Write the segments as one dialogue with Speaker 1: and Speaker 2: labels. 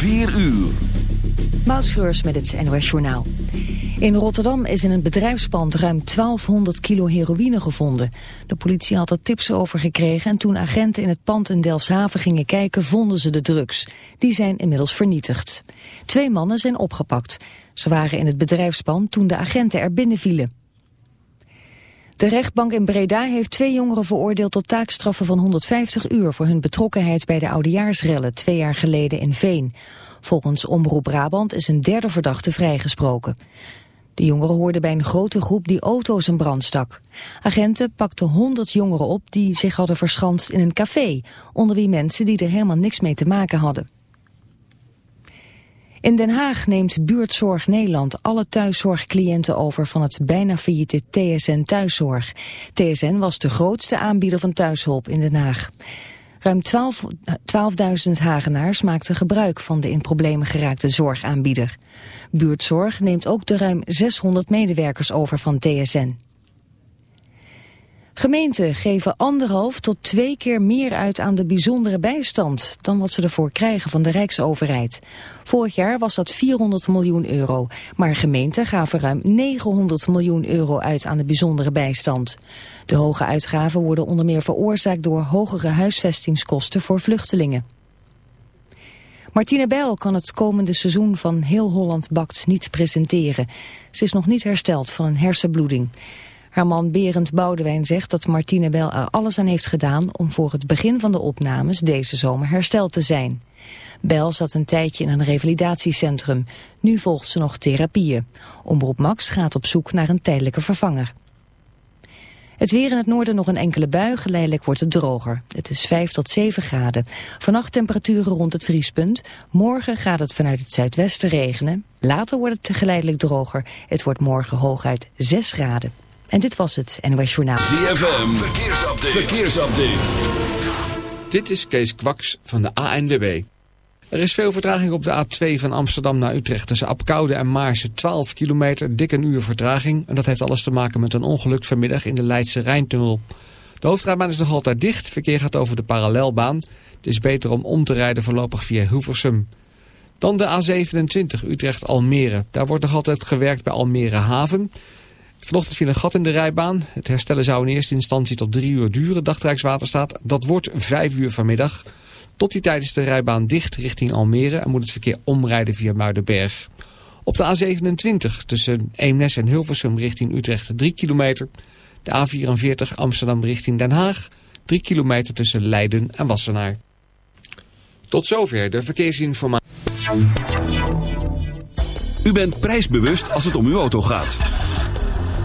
Speaker 1: 4 uur.
Speaker 2: Moutschreurs met het NOS Journaal. In Rotterdam is in een bedrijfspand ruim 1200 kilo heroïne gevonden. De politie had er tips over gekregen en toen agenten in het pand in Delfshaven gingen kijken vonden ze de drugs. Die zijn inmiddels vernietigd. Twee mannen zijn opgepakt. Ze waren in het bedrijfspand toen de agenten er binnen vielen. De rechtbank in Breda heeft twee jongeren veroordeeld tot taakstraffen van 150 uur voor hun betrokkenheid bij de oudejaarsrellen twee jaar geleden in Veen. Volgens Omroep Brabant is een derde verdachte vrijgesproken. De jongeren hoorden bij een grote groep die auto's in brand stak. Agenten pakten 100 jongeren op die zich hadden verschanst in een café, onder wie mensen die er helemaal niks mee te maken hadden. In Den Haag neemt Buurtzorg Nederland alle thuiszorgcliënten over van het bijna failliete TSN Thuiszorg. TSN was de grootste aanbieder van thuishulp in Den Haag. Ruim 12.000 Hagenaars maakten gebruik van de in problemen geraakte zorgaanbieder. Buurtzorg neemt ook de ruim 600 medewerkers over van TSN. Gemeenten geven anderhalf tot twee keer meer uit aan de bijzondere bijstand dan wat ze ervoor krijgen van de Rijksoverheid. Vorig jaar was dat 400 miljoen euro, maar gemeenten gaven ruim 900 miljoen euro uit aan de bijzondere bijstand. De hoge uitgaven worden onder meer veroorzaakt door hogere huisvestingskosten voor vluchtelingen. Martine Bijl kan het komende seizoen van Heel Holland Bakt niet presenteren. Ze is nog niet hersteld van een hersenbloeding. Haar man Berend Boudewijn zegt dat Martine Bel er alles aan heeft gedaan om voor het begin van de opnames deze zomer hersteld te zijn. Bel zat een tijdje in een revalidatiecentrum. Nu volgt ze nog therapieën. Omroep Max gaat op zoek naar een tijdelijke vervanger. Het weer in het noorden nog een enkele bui, geleidelijk wordt het droger. Het is 5 tot 7 graden. Vannacht temperaturen rond het vriespunt. Morgen gaat het vanuit het zuidwesten regenen. Later wordt het geleidelijk droger. Het wordt morgen hooguit 6 graden. En dit was het NOS Journaal.
Speaker 1: ZFM, verkeersupdate. verkeersupdate.
Speaker 3: Dit is Kees Kwaks van de ANWB. Er is veel vertraging op de A2 van Amsterdam naar Utrecht tussen Apkoude en Maarsen. 12 kilometer, dik een uur vertraging. En dat heeft alles te maken met een ongeluk vanmiddag in de Leidse Rijntunnel. De hoofdrijbaan is nog altijd dicht. Verkeer gaat over de parallelbaan. Het is beter om om te rijden voorlopig via Hilversum. Dan de A27 Utrecht-Almere. Daar wordt nog altijd gewerkt bij Almere Haven. Vanochtend viel een gat in de rijbaan. Het herstellen zou in eerste instantie tot drie uur duren, dacht Rijkswaterstaat. Dat wordt vijf uur vanmiddag. Tot die tijd is de rijbaan dicht richting Almere en moet het verkeer omrijden via Muidenberg. Op de A27 tussen Eemnes en Hilversum richting Utrecht 3 kilometer. De A44 Amsterdam richting Den Haag. 3 kilometer tussen Leiden en Wassenaar. Tot zover de verkeersinformatie.
Speaker 1: U bent prijsbewust als het om uw auto gaat.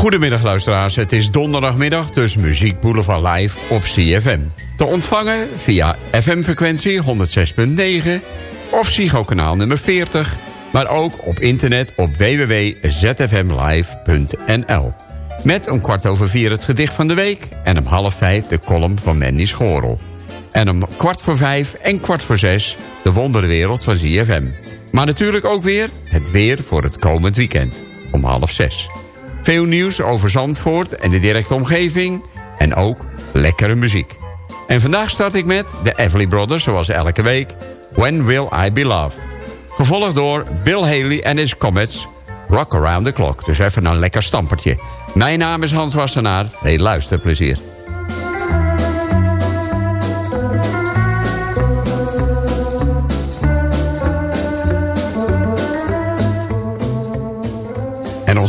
Speaker 4: Goedemiddag luisteraars, het is donderdagmiddag, dus Muziek Boulevard Live op CFM. Te ontvangen via FM-frequentie 106.9 of Psycho-kanaal nummer 40... maar ook op internet op www.zfmlive.nl. Met om kwart over vier het gedicht van de week... en om half vijf de column van Mandy Schorel. En om kwart voor vijf en kwart voor zes de wonderwereld van ZFM. Maar natuurlijk ook weer het weer voor het komend weekend om half zes.
Speaker 5: Veel nieuws over Zandvoort en de directe omgeving. En ook lekkere muziek. En vandaag start ik met de Everly Brothers, zoals elke week. When Will I Be Loved? Gevolgd door Bill Haley en his Comets. Rock Around the Clock. Dus even een lekker stampertje. Mijn naam is Hans Wassenaar. Hey, luisterplezier. En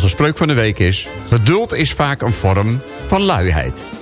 Speaker 5: onze spreuk van de week is... Geduld is vaak een vorm van luiheid.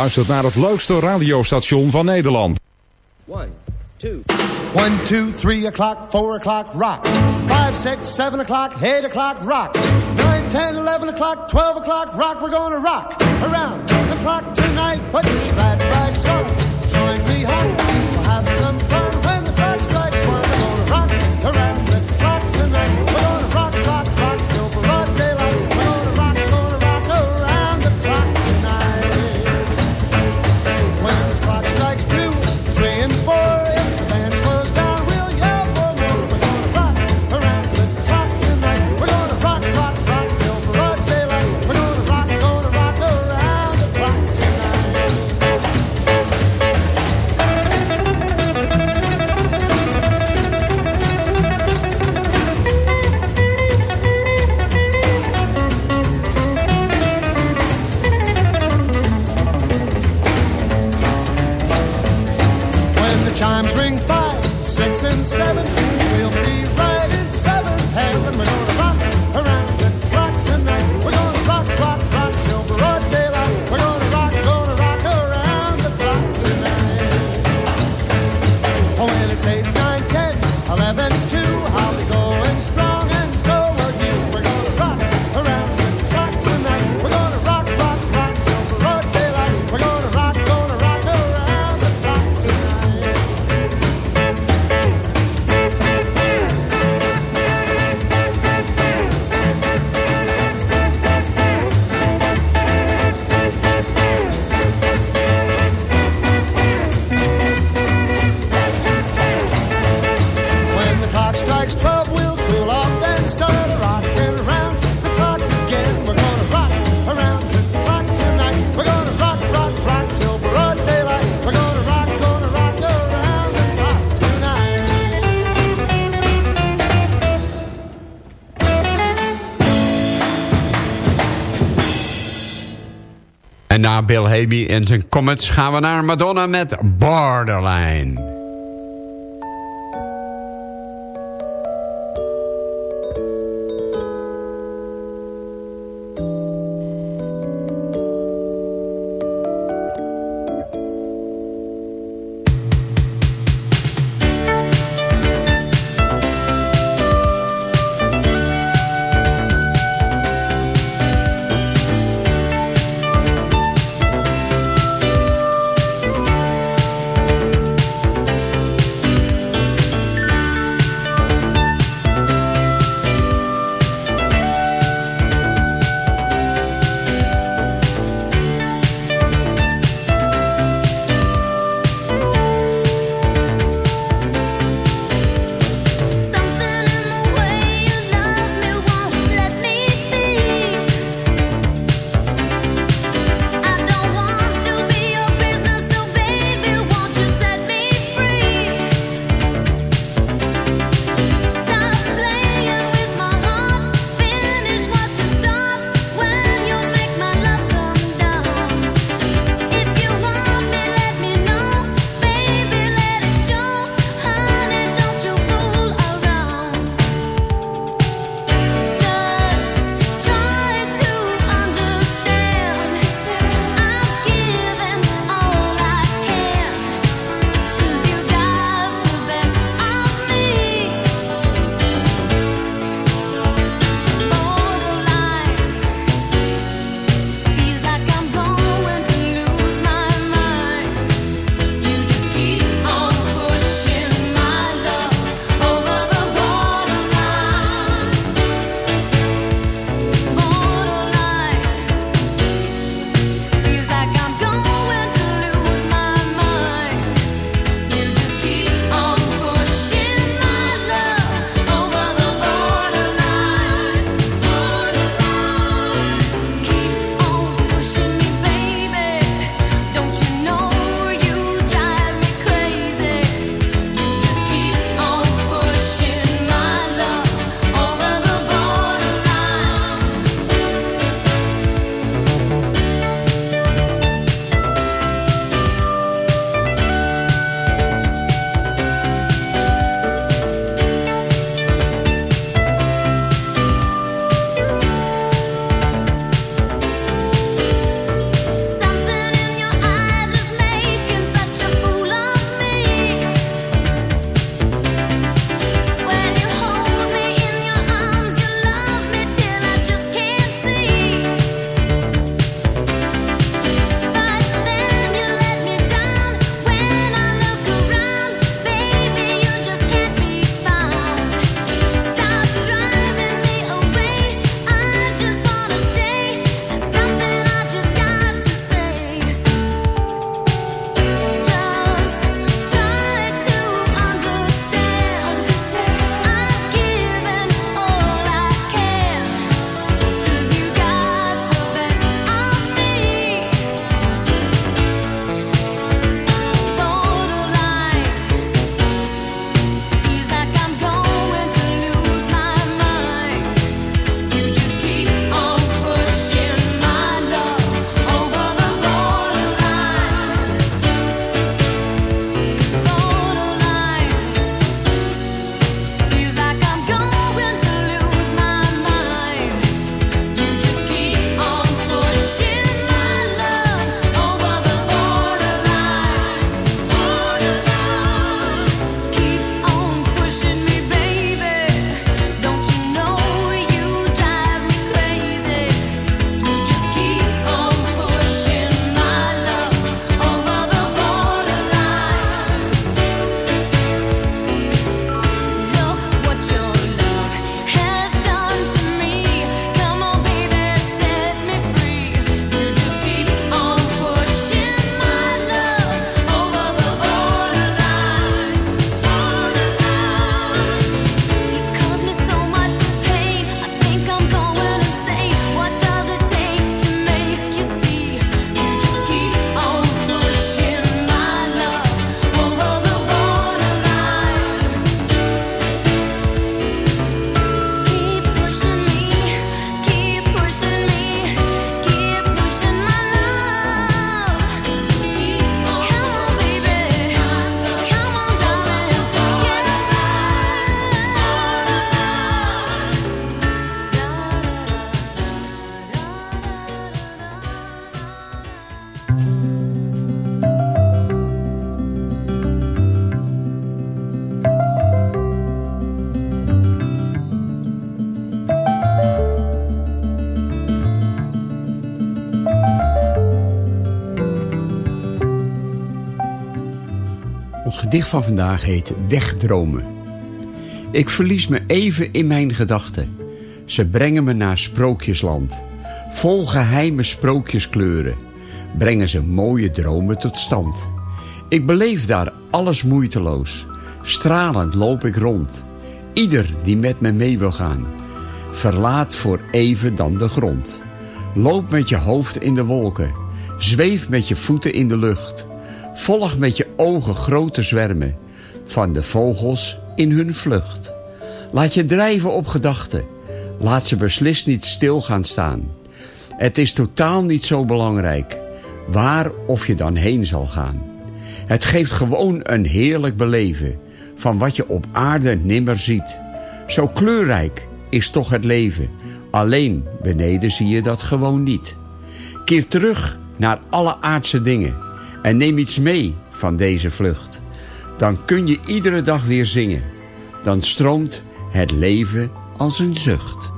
Speaker 6: Luistert naar het leukste radiostation van Nederland.
Speaker 7: One, two.
Speaker 8: One, two, three o'clock, four o'clock, rock. Five, six, seven o'clock, eight o'clock, rock. Nine, ten, eleven o'clock, twelve o'clock, rock. We're gonna rock around the clock tonight. Put your glad
Speaker 4: Bill Haley en zijn Comets gaan we naar Madonna met Borderline. Van vandaag heet Wegdromen. Ik verlies me even in mijn gedachten. Ze brengen me naar sprookjesland. Vol geheime sprookjeskleuren. Brengen ze mooie dromen tot stand. Ik beleef daar alles moeiteloos. Stralend loop ik rond. Ieder die met me mee wil gaan. Verlaat voor even dan de grond. Loop met je hoofd in de wolken. Zweef met je voeten in de lucht. Volg met je ogen grote zwermen. Van de vogels in hun vlucht. Laat je drijven op gedachten. Laat ze beslist niet stil gaan staan. Het is totaal niet zo belangrijk waar of je dan heen zal gaan. Het geeft gewoon een heerlijk beleven van wat je op aarde nimmer ziet. Zo kleurrijk is toch het leven. Alleen beneden zie je dat gewoon niet. Keer terug naar alle aardse dingen en neem iets mee van deze vlucht. Dan kun je iedere dag weer zingen. Dan stroomt het leven als een zucht.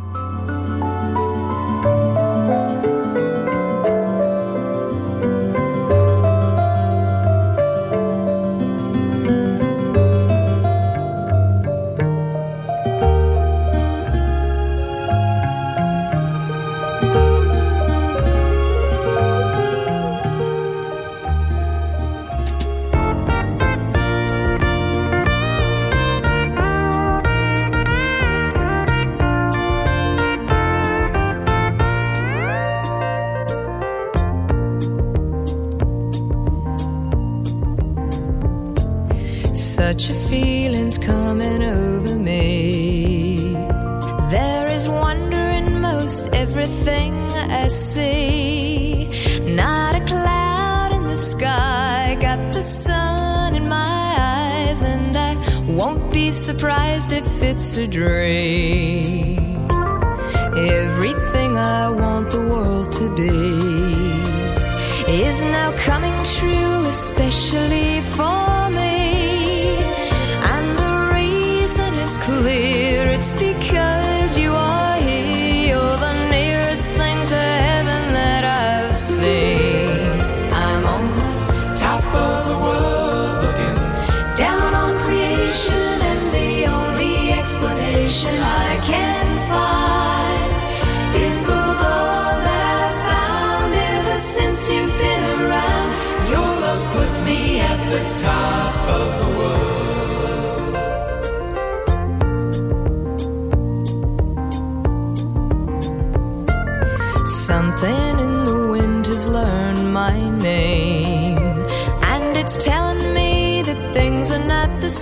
Speaker 9: In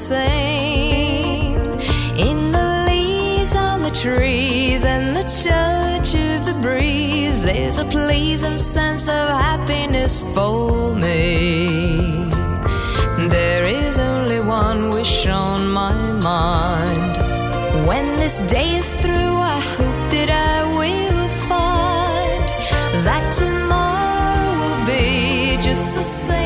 Speaker 9: the leaves on the trees and the touch of the breeze, there's a pleasing sense of happiness for me. There is only one wish on my mind. When this day is through, I hope that I will find that tomorrow will be just the same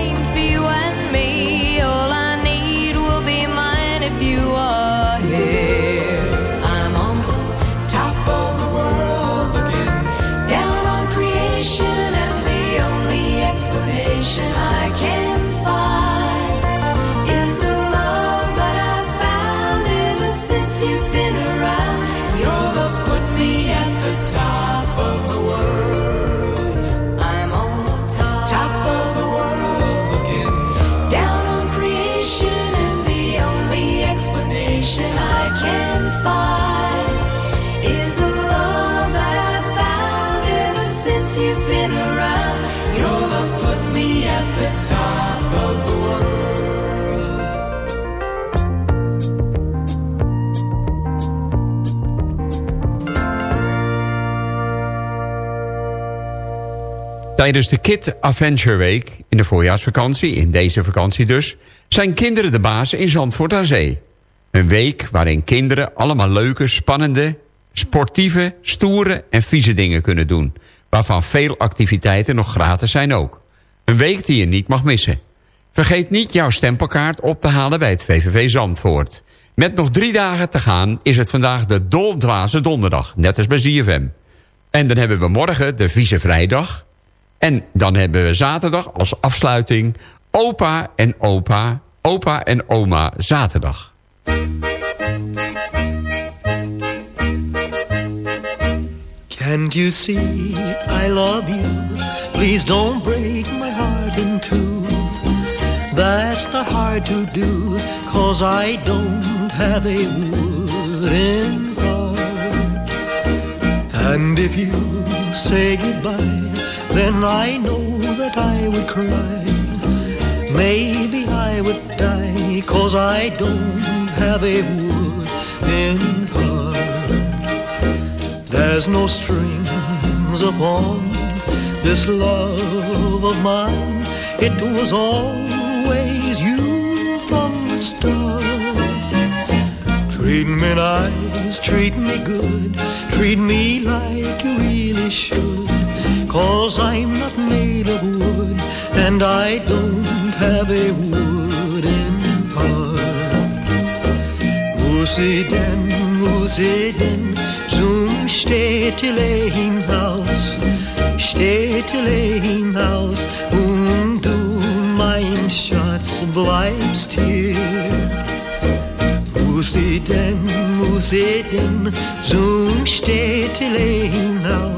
Speaker 4: Tijdens de Kid Adventure Week in de voorjaarsvakantie, in deze vakantie dus... zijn kinderen de baas in Zandvoort aan Zee. Een week waarin kinderen allemaal leuke, spannende, sportieve, stoere en vieze dingen kunnen doen. Waarvan veel activiteiten nog gratis zijn ook. Een week die je niet mag missen. Vergeet niet jouw stempelkaart op te halen bij het VVV Zandvoort. Met nog drie dagen te gaan is het vandaag de Doldwaze Donderdag, net als bij ZFM. En dan hebben we morgen de Vieze Vrijdag... En dan hebben we zaterdag als afsluiting opa en opa Opa en Oma Zaterdag.
Speaker 10: Can't you see I love you? Please don't break my heart in two. That's not hard to do, cause I don't have a wooden heart. And if you say goodbye, then I know that I would cry. Maybe I would die, cause I don't have a wooden heart. There's no strings upon this love of mine. It was always you from the start. Treat me nice, treat me good, treat me like you really should. Cause I'm not made of wood, and I don't have a wooden heart. Musi den, musi den, zum Städtele hinaus, Städtele hinaus, und du, mein Schatz, bleibst hier. Musi den, musi den, zum Städtele hinaus,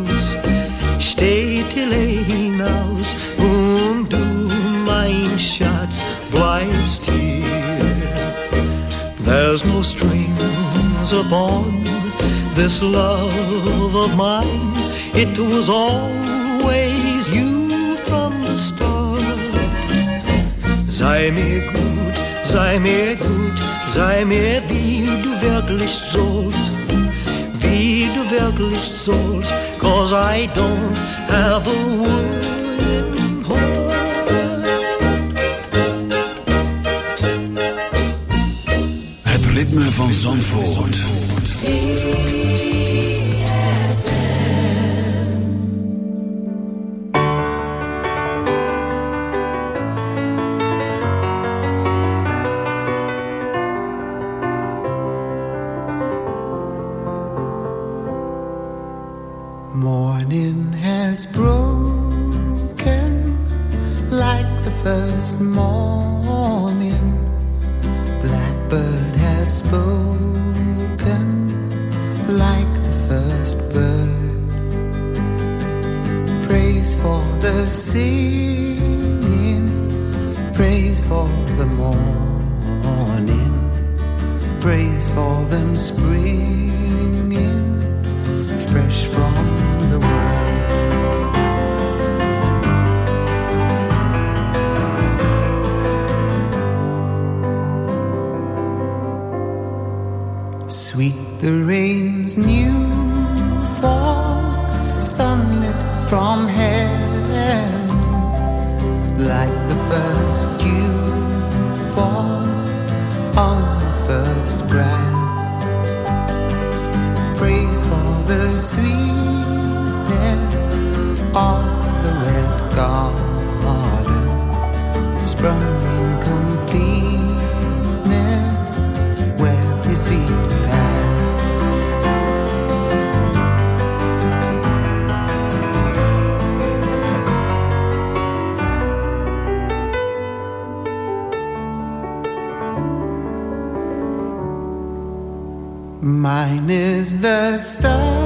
Speaker 10: Städtele hinaus, und du, mein Schatz, bleibst hier. There's no strings upon this love of mine. It was always you from the start. Sei mir gut, sei mir gut, sei mir wie du wirklich sollst. Wie du wirklich sollst, cause I don't have a wooden
Speaker 1: Het ritme van Zandvoort.
Speaker 11: Mine is the sunlight,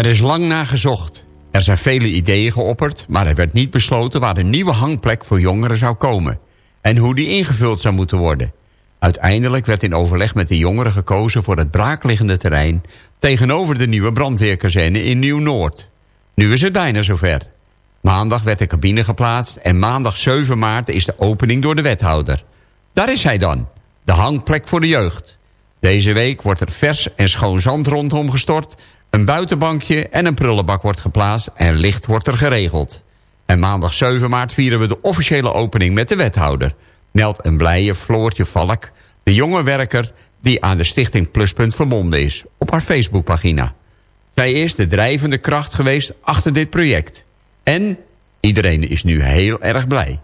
Speaker 4: Er is lang naar gezocht. Er zijn vele ideeën geopperd, maar er werd niet besloten waar de nieuwe hangplek voor jongeren zou komen. En hoe die ingevuld zou moeten worden. Uiteindelijk werd in overleg met de jongeren gekozen voor het braakliggende terrein... tegenover de nieuwe brandweerkazerne in Nieuw-Noord. Nu is het bijna zover. Maandag werd de cabine geplaatst en maandag 7 maart is de opening door de wethouder. Daar is hij dan, de hangplek voor de jeugd. Deze week wordt er vers en schoon zand rondom gestort... een buitenbankje en een prullenbak wordt geplaatst en licht wordt er geregeld. En maandag 7 maart vieren we de officiële opening met de wethouder... Nelt een blije Floortje Valk, de jonge werker die aan de stichting Pluspunt verbonden is, op haar Facebookpagina. Zij is de drijvende kracht geweest achter dit project. En iedereen is nu heel erg blij.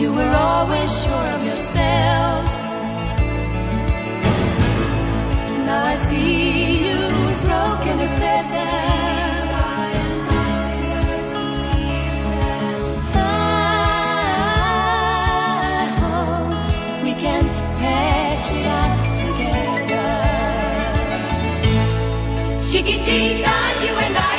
Speaker 12: You were always sure of yourself. Now I see you broken and pleasant. Chiquitita, you and I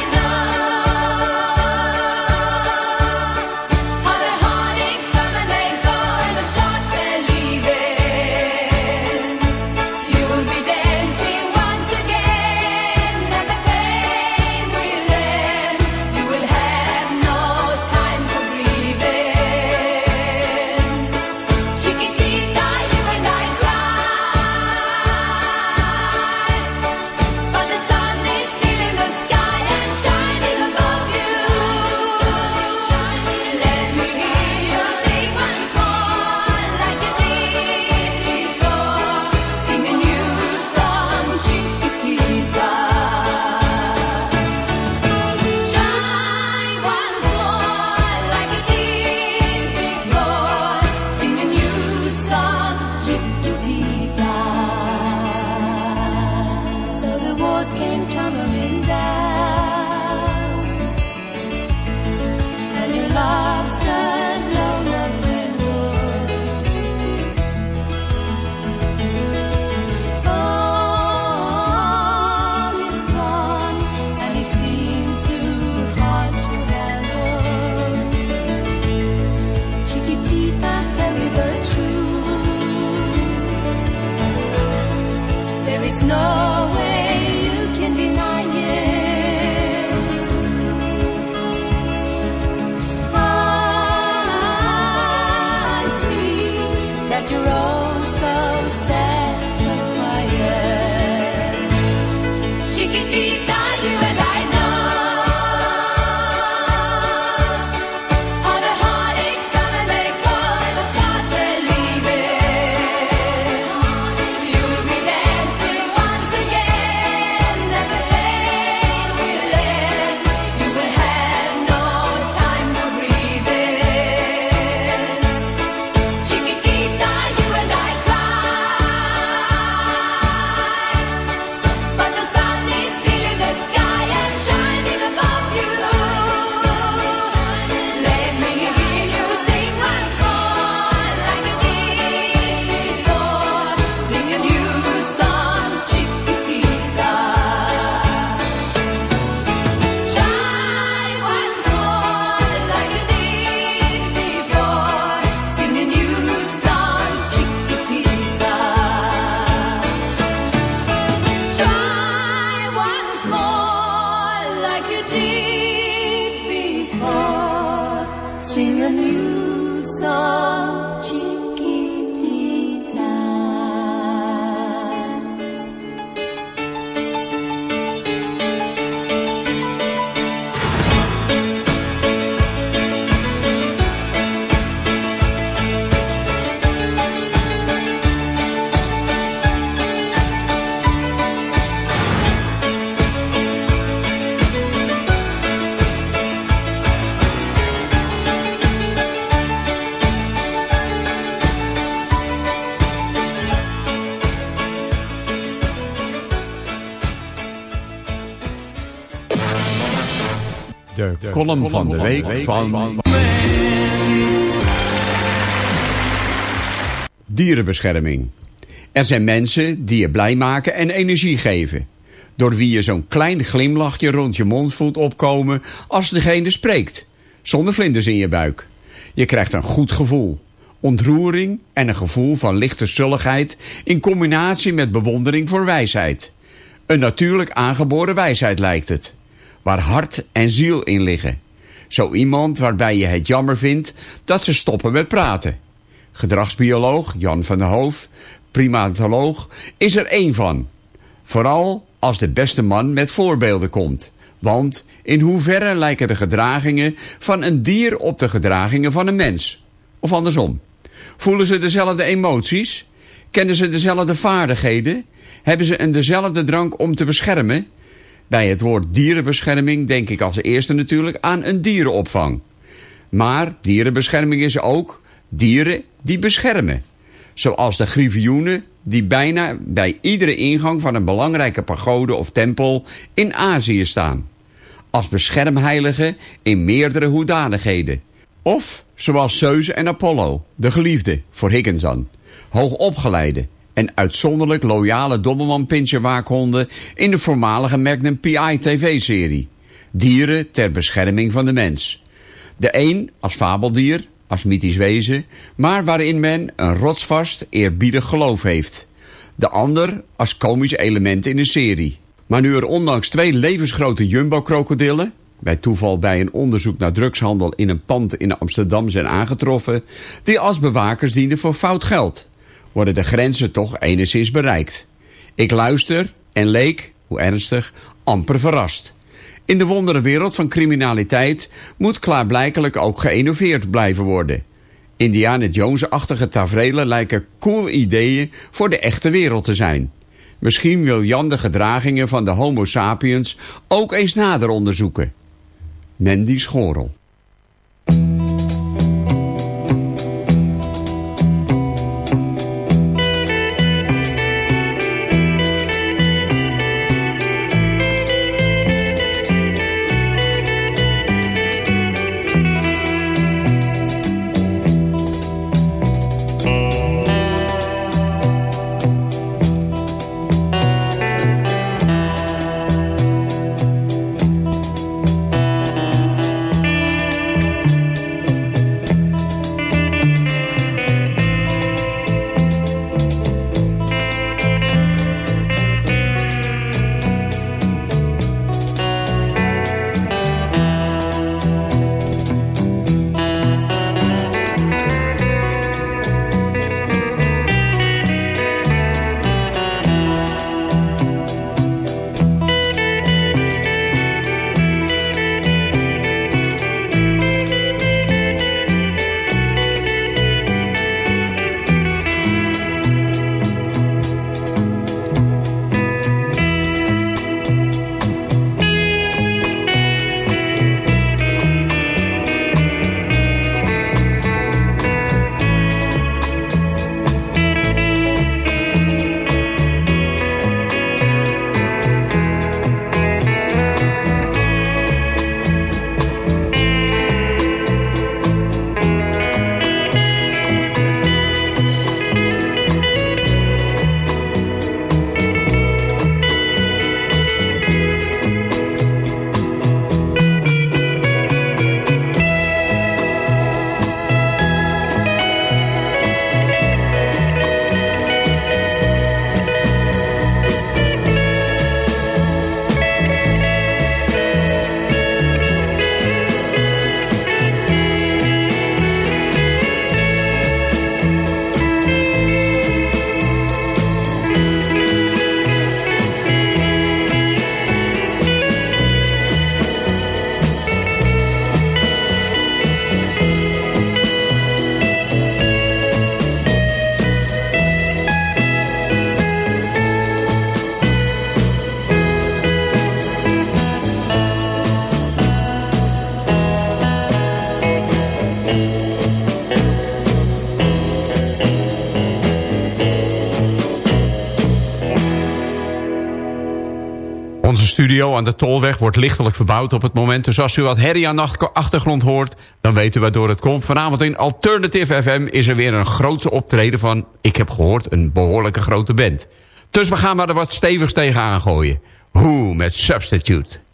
Speaker 4: De, column, van de week van... Dierenbescherming. Er zijn mensen die je blij maken en energie geven. Door wie je zo'n klein glimlachje rond je mond voelt opkomen als degene spreekt. Zonder vlinders in je buik. Je krijgt een goed gevoel. Ontroering en een gevoel van lichte zulligheid in combinatie met bewondering voor wijsheid. Een natuurlijk aangeboren wijsheid lijkt het. Waar hart en ziel in liggen. Zo iemand waarbij je het jammer vindt dat ze stoppen met praten. Gedragsbioloog Jan van der Hoof, primatoloog, is er één van. Vooral als de beste man met voorbeelden komt. Want in hoeverre lijken de gedragingen van een dier op de gedragingen van een mens? Of andersom. Voelen ze dezelfde emoties? Kennen ze dezelfde vaardigheden? Hebben ze een dezelfde drank om te beschermen? Bij het woord dierenbescherming denk ik als eerste natuurlijk aan een dierenopvang. Maar dierenbescherming is ook dieren die beschermen. Zoals de griffioenen die bijna bij iedere ingang van een belangrijke pagode of tempel in Azië staan. Als beschermheiligen in meerdere hoedanigheden. Of zoals Zeus en Apollo, de geliefde, voor Higgins dan. Hoogopgeleide en uitzonderlijk loyale dobbelman waakhonderen in de voormalige Magnum PI tv-serie. Dieren ter bescherming van de mens. De een als fabeldier, als mythisch wezen, maar waarin men een rotsvast, eerbiedig geloof heeft. De ander als komisch element in een serie. Maar nu er ondanks twee levensgrote jumbo-krokodillen... bij toeval bij een onderzoek naar drugshandel in een pand in Amsterdam zijn aangetroffen... die als bewakers dienden voor fout geld... worden de grenzen toch enigszins bereikt. Ik luister en leek, hoe ernstig, amper verrast. In de wonderenwereld van criminaliteit moet klaarblijkelijk ook geïnnoveerd blijven worden. Indiana Jones-achtige tafereelen lijken cool ideeën voor de echte wereld te zijn. Misschien wil Jan de gedragingen van de homo sapiens ook eens nader onderzoeken. Mandy Schorel.
Speaker 13: Studio aan de Tolweg wordt lichtelijk verbouwd op het moment. Dus als u wat herrie aan achtergrond hoort, dan weet u waardoor het komt. Vanavond in Alternative FM is er weer een grootse optreden van, ik heb gehoord, een behoorlijke grote band. Dus we gaan maar er wat stevigs tegen aangooien. Hoe met Substitute.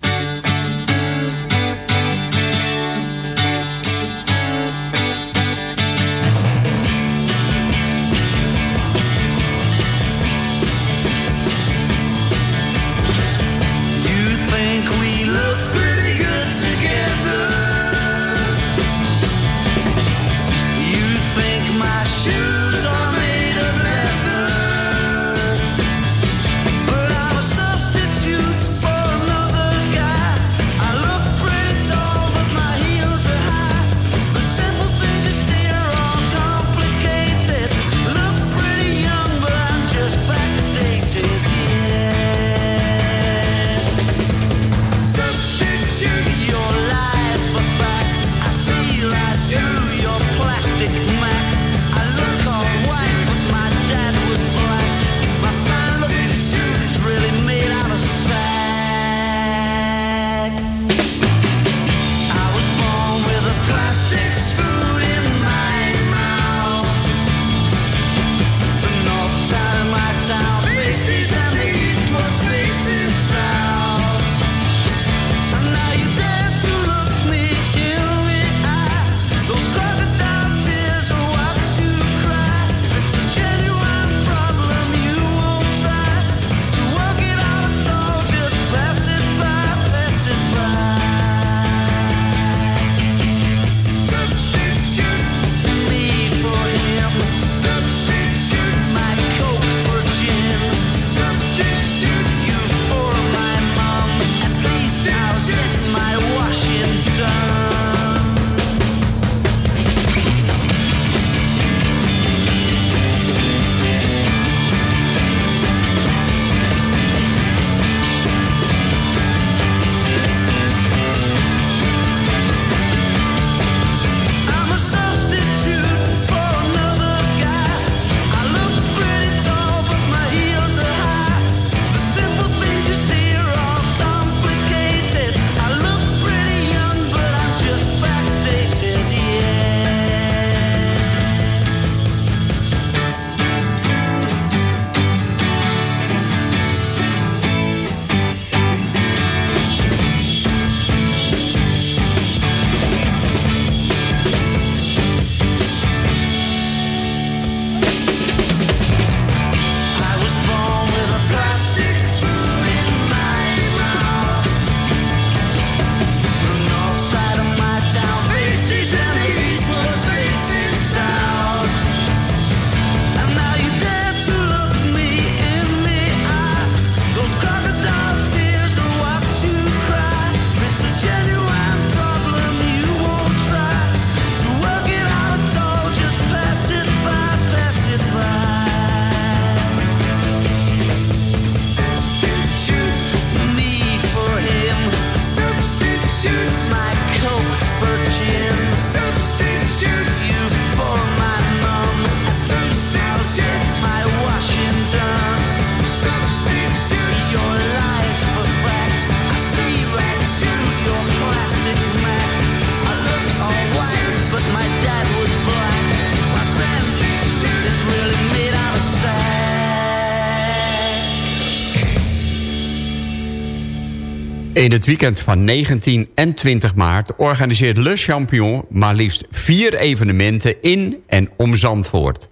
Speaker 4: In
Speaker 13: het weekend van 19 en 20 maart organiseert Le Champion maar liefst vier evenementen in en om Zandvoort.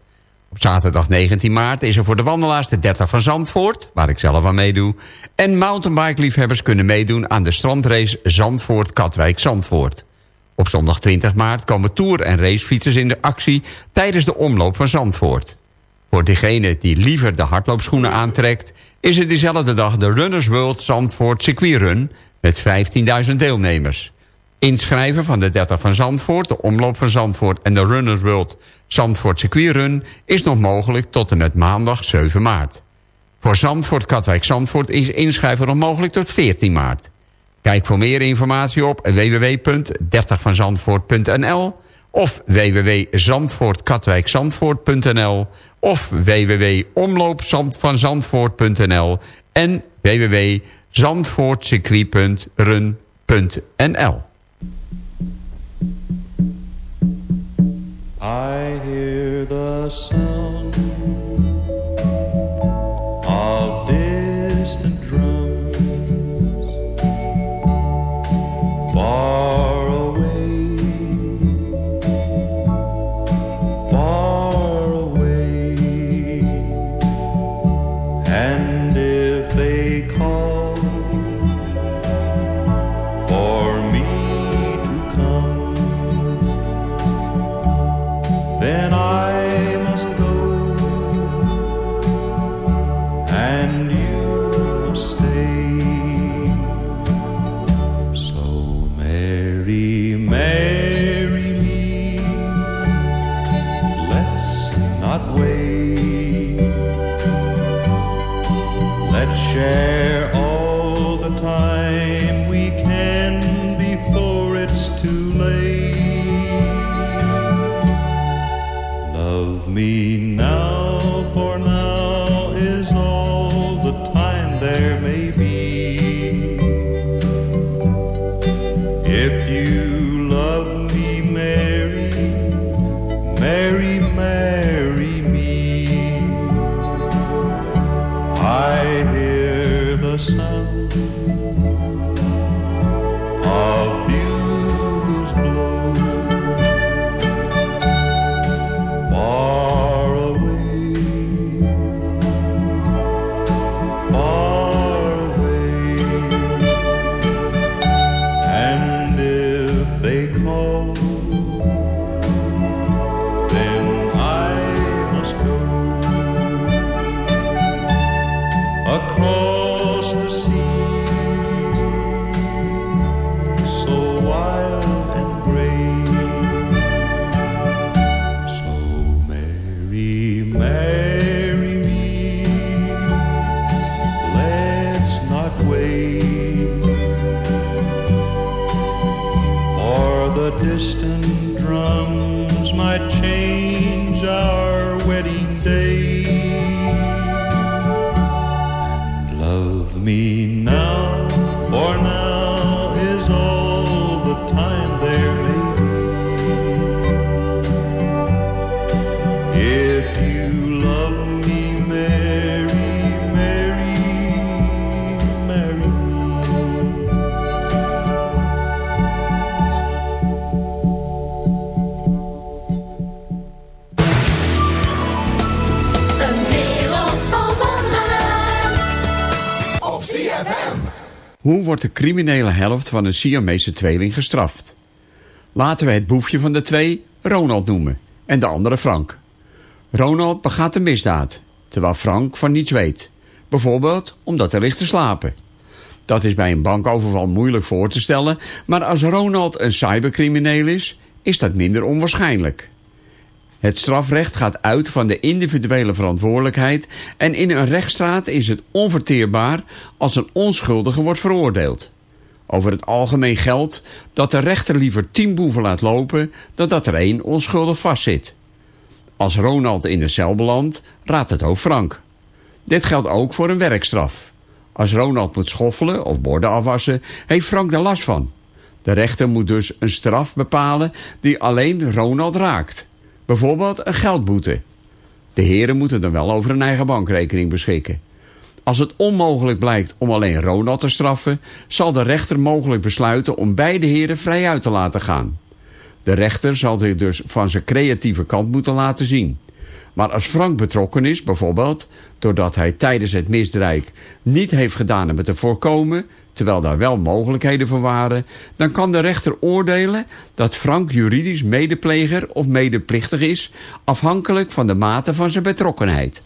Speaker 13: Op zaterdag 19 maart is er voor de wandelaars de 30 van Zandvoort, waar ik zelf aan meedoe. En mountainbike-liefhebbers kunnen meedoen aan de strandrace Zandvoort-Katwijk-Zandvoort. Op zondag 20 maart komen tour- en racefietsers in de actie tijdens de omloop van Zandvoort. Voor degene die liever de hardloopschoenen aantrekt... is het diezelfde dag de Runners World Zandvoort Circuitrun... met 15.000 deelnemers. Inschrijven van de 30 van Zandvoort, de Omloop van Zandvoort... en de Runners World Zandvoort Circuitrun... is nog mogelijk tot en met maandag 7 maart. Voor Zandvoort, Katwijk, Zandvoort is inschrijven nog mogelijk tot 14 maart. Kijk voor meer informatie op www.30vanzandvoort.nl of www.zandvoortkatwijkzandvoort.nl of www.omloopzandvanzandvoort.nl en
Speaker 4: zandvoortcircuit.run.nl
Speaker 14: I hear the sound of distant drums. Far Love me now, for now
Speaker 4: wordt de criminele helft van een Siamese tweeling gestraft? Laten we het boefje van de twee Ronald noemen en de andere Frank. Ronald begaat een misdaad, terwijl Frank van niets weet. Bijvoorbeeld omdat hij ligt te slapen. Dat is bij een bankoverval moeilijk voor te stellen, maar als Ronald een cybercrimineel is, is dat minder onwaarschijnlijk. Het strafrecht gaat uit van de individuele verantwoordelijkheid en in een rechtsstraat is het onverteerbaar als een onschuldige wordt veroordeeld. Over het algemeen geldt dat de rechter liever tien boeven laat lopen dan dat er één onschuldig vastzit. Als Ronald in de cel belandt, raadt het ook Frank. Dit geldt ook voor een werkstraf. Als Ronald moet schoffelen of borden afwassen, heeft Frank er last van. De rechter moet dus een straf bepalen die alleen Ronald raakt. Bijvoorbeeld een geldboete. De heren moeten dan wel over een eigen bankrekening beschikken. Als het onmogelijk blijkt om alleen Ronald te straffen... zal de rechter mogelijk besluiten om beide heren vrij uit te laten gaan. De rechter zal zich dus van zijn creatieve kant moeten laten zien. Maar als Frank betrokken is, bijvoorbeeld... doordat hij tijdens het misdrijf niet heeft gedaan om het te voorkomen... terwijl daar wel mogelijkheden voor waren... dan kan de rechter oordelen dat Frank juridisch medepleger of medeplichtig is... afhankelijk van de mate van zijn betrokkenheid.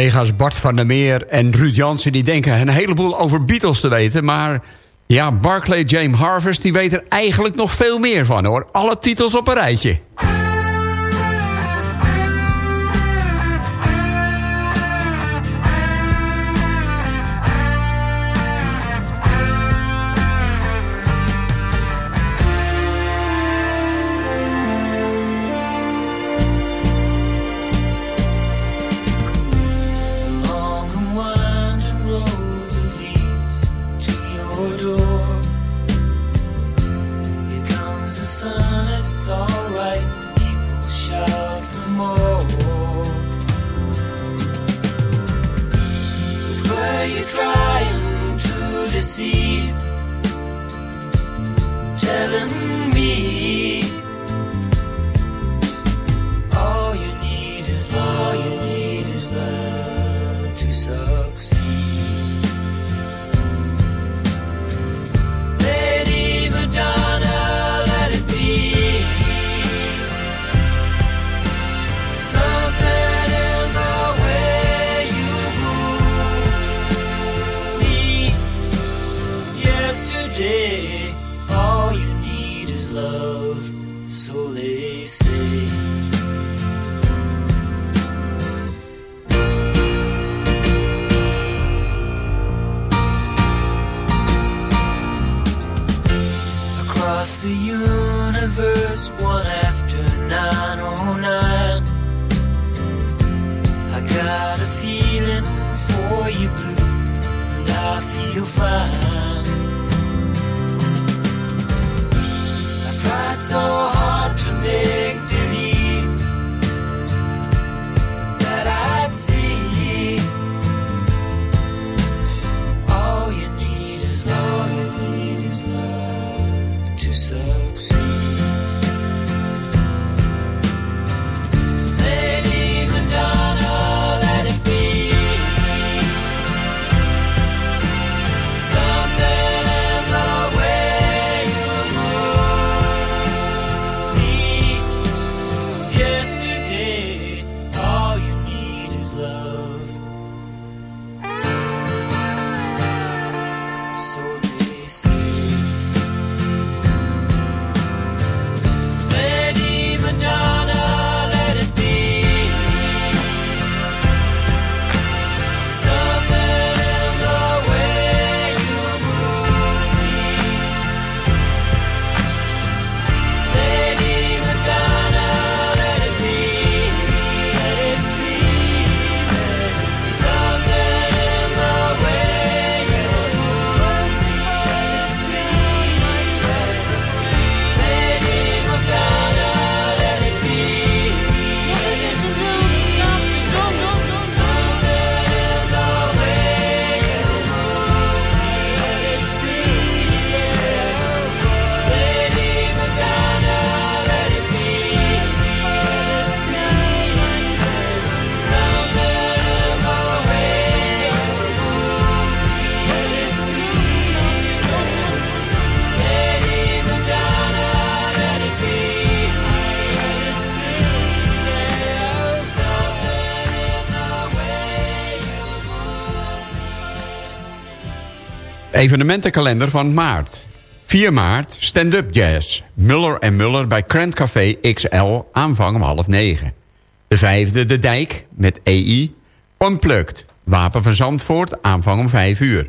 Speaker 4: collega's Bart van der Meer en Ruud Jansen... die denken een heleboel over Beatles te weten. Maar ja, Barclay James Harvest die weet er eigenlijk nog veel meer van hoor. Alle titels op een rijtje.
Speaker 5: all you need is love to succeed.
Speaker 4: evenementenkalender van maart. 4 maart, stand-up jazz. Muller Muller bij Grand Café XL, aanvang om half negen. De vijfde, De Dijk, met EI. Unplugged, Wapen van Zandvoort, aanvang om vijf uur.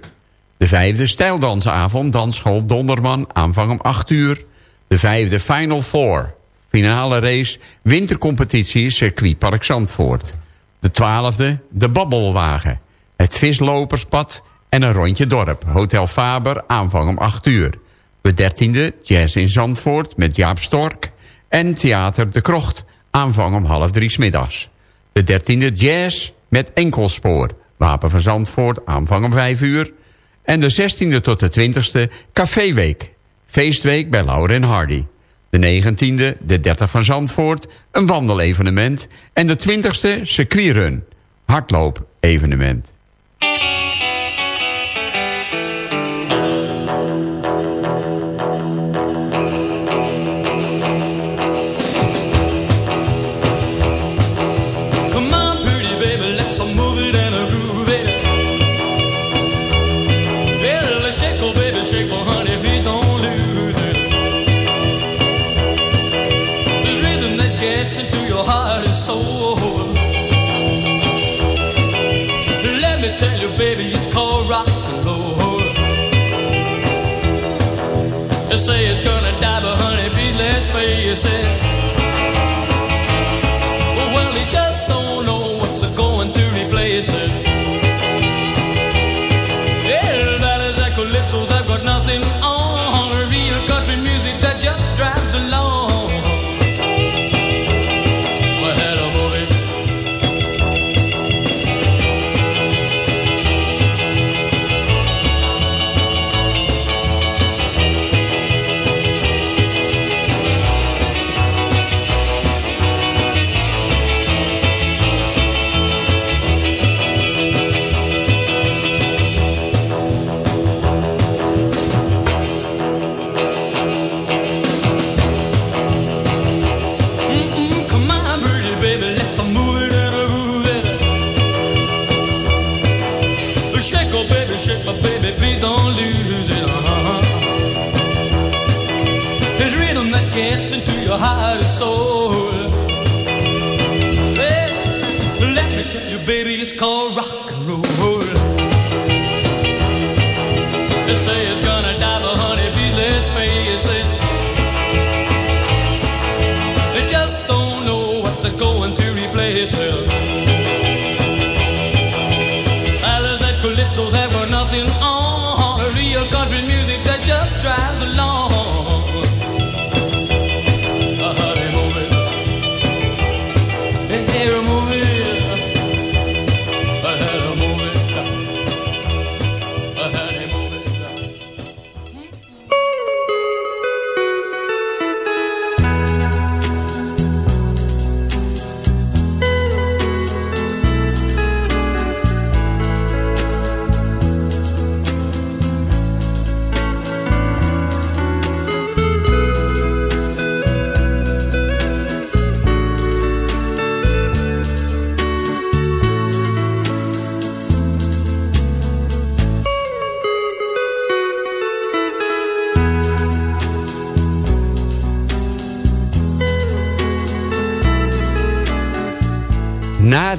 Speaker 4: De vijfde, Stijldansavond, Dansschool Donderman, aanvang om acht uur. De vijfde, Final Four, finale race, wintercompetitie, circuit Park Zandvoort. De twaalfde, De Babbelwagen, het visloperspad en een rondje dorp. Hotel Faber, aanvang om 8 uur. De dertiende Jazz in Zandvoort met Jaap Stork. En Theater De Krocht, aanvang om half drie middags. De dertiende Jazz met Enkelspoor. Wapen van Zandvoort, aanvang om 5 uur. En de zestiende tot de 20e, Caféweek. Feestweek bij Lauren Hardy. De 19e, de 30 van Zandvoort, een wandelevenement. En de 20e, circuitrun, hardloop-evenement.